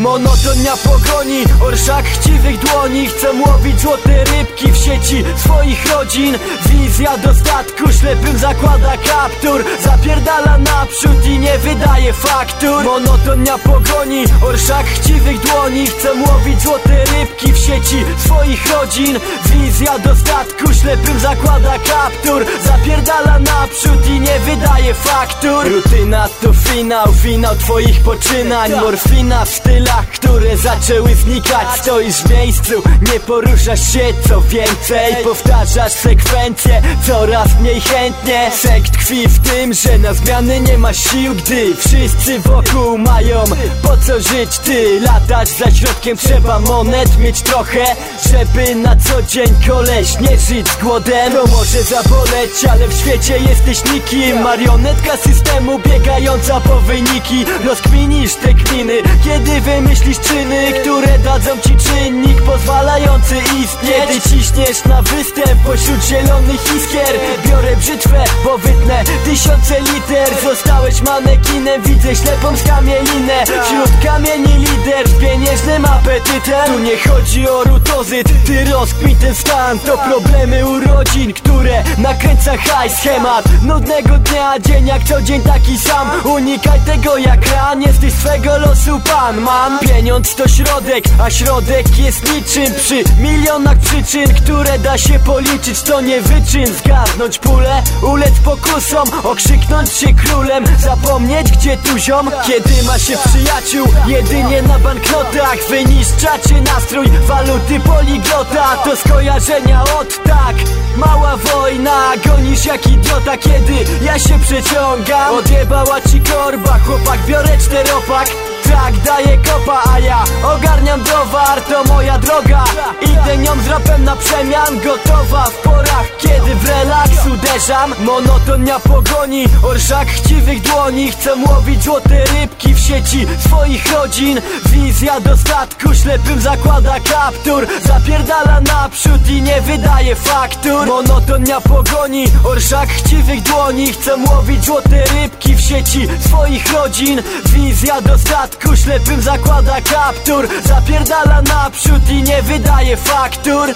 Monotonia pogoni, orszak chciwych dłoni. Chcę łowić złote rybki w sieci swoich rodzin. Wizja dostatku, ślepym zakłada kaptur. Zapierdala naprzód i nie wydaje faktur. Monotonia pogoni, orszak chciwych dłoni. Chcę łowić złote rybki w sieci swoich rodzin. Wizja dostatku, ślepym zakłada kaptur. Zapierdala naprzód i nie wydaje faktur. Rutyna to finał, finał twoich poczynań. Morfina w które zaczęły znikać Stoisz w miejscu, nie poruszasz się Co więcej, powtarzasz sekwencje Coraz mniej chętnie. Sekt tkwi w tym, że na zmiany nie ma sił Gdy wszyscy wokół mają co żyć Ty latać za środkiem. Trzeba monet mieć trochę Żeby na co dzień koleś nie żyć z głodem. To może zaboleć, ale w świecie jesteś nikim Marionetka systemu biegająca po wyniki. Rozkminisz te kminy, kiedy wymyślisz czyny Które dadzą ci czynnik pozwalający istnieć. Kiedy ciśniesz na występ pośród zielonych iskier Biorę brzytwę, bo wytnę tysiące liter. Zostałeś manekinem, widzę ślepą skamielinę Wśród kamieni lider z pieniężnym apetytem Tu nie chodzi o rutozyt, ty rozkmin ten stan. To problemy urodzin, które nakręca high schemat. Nudnego dnia, dzień jak co dzień taki sam. Unikaj tego jak ran, jesteś swego losu pan. Man, pieniądz to środek, a środek jest niczym Przy milionach przyczyn, które da się policzyć To nie wyczyn, zgarnąć pulę Ulec pokusom, okrzyknąć się królem. Zapomnieć gdzie tu ziom, kiedy ma się przyjaciół. Jedynie na banknotach wyniszczacie nastrój Waluty poliglota, to skojarzenia od tak. Mała wojna, gonisz jak idiota Kiedy ja się przeciągam. Odjebała ci korba, chłopak biorę czteropak tak daję kopa, a ja ogarniam browar To moja droga, idę nią z rapem na przemian Gotowa uderzam Monotonia pogoni, orszak chciwych dłoni. Chcę łowić złote rybki w sieci swoich rodzin. Wizja dostatku, ślepym zakłada kaptur. Zapierdala naprzód i nie wydaje faktur. Monotonia pogoni, orszak chciwych dłoni. Chcę łowić złote rybki w sieci swoich rodzin. Wizja dostatku, ślepym zakłada kaptur. Zapierdala naprzód i nie wydaje faktur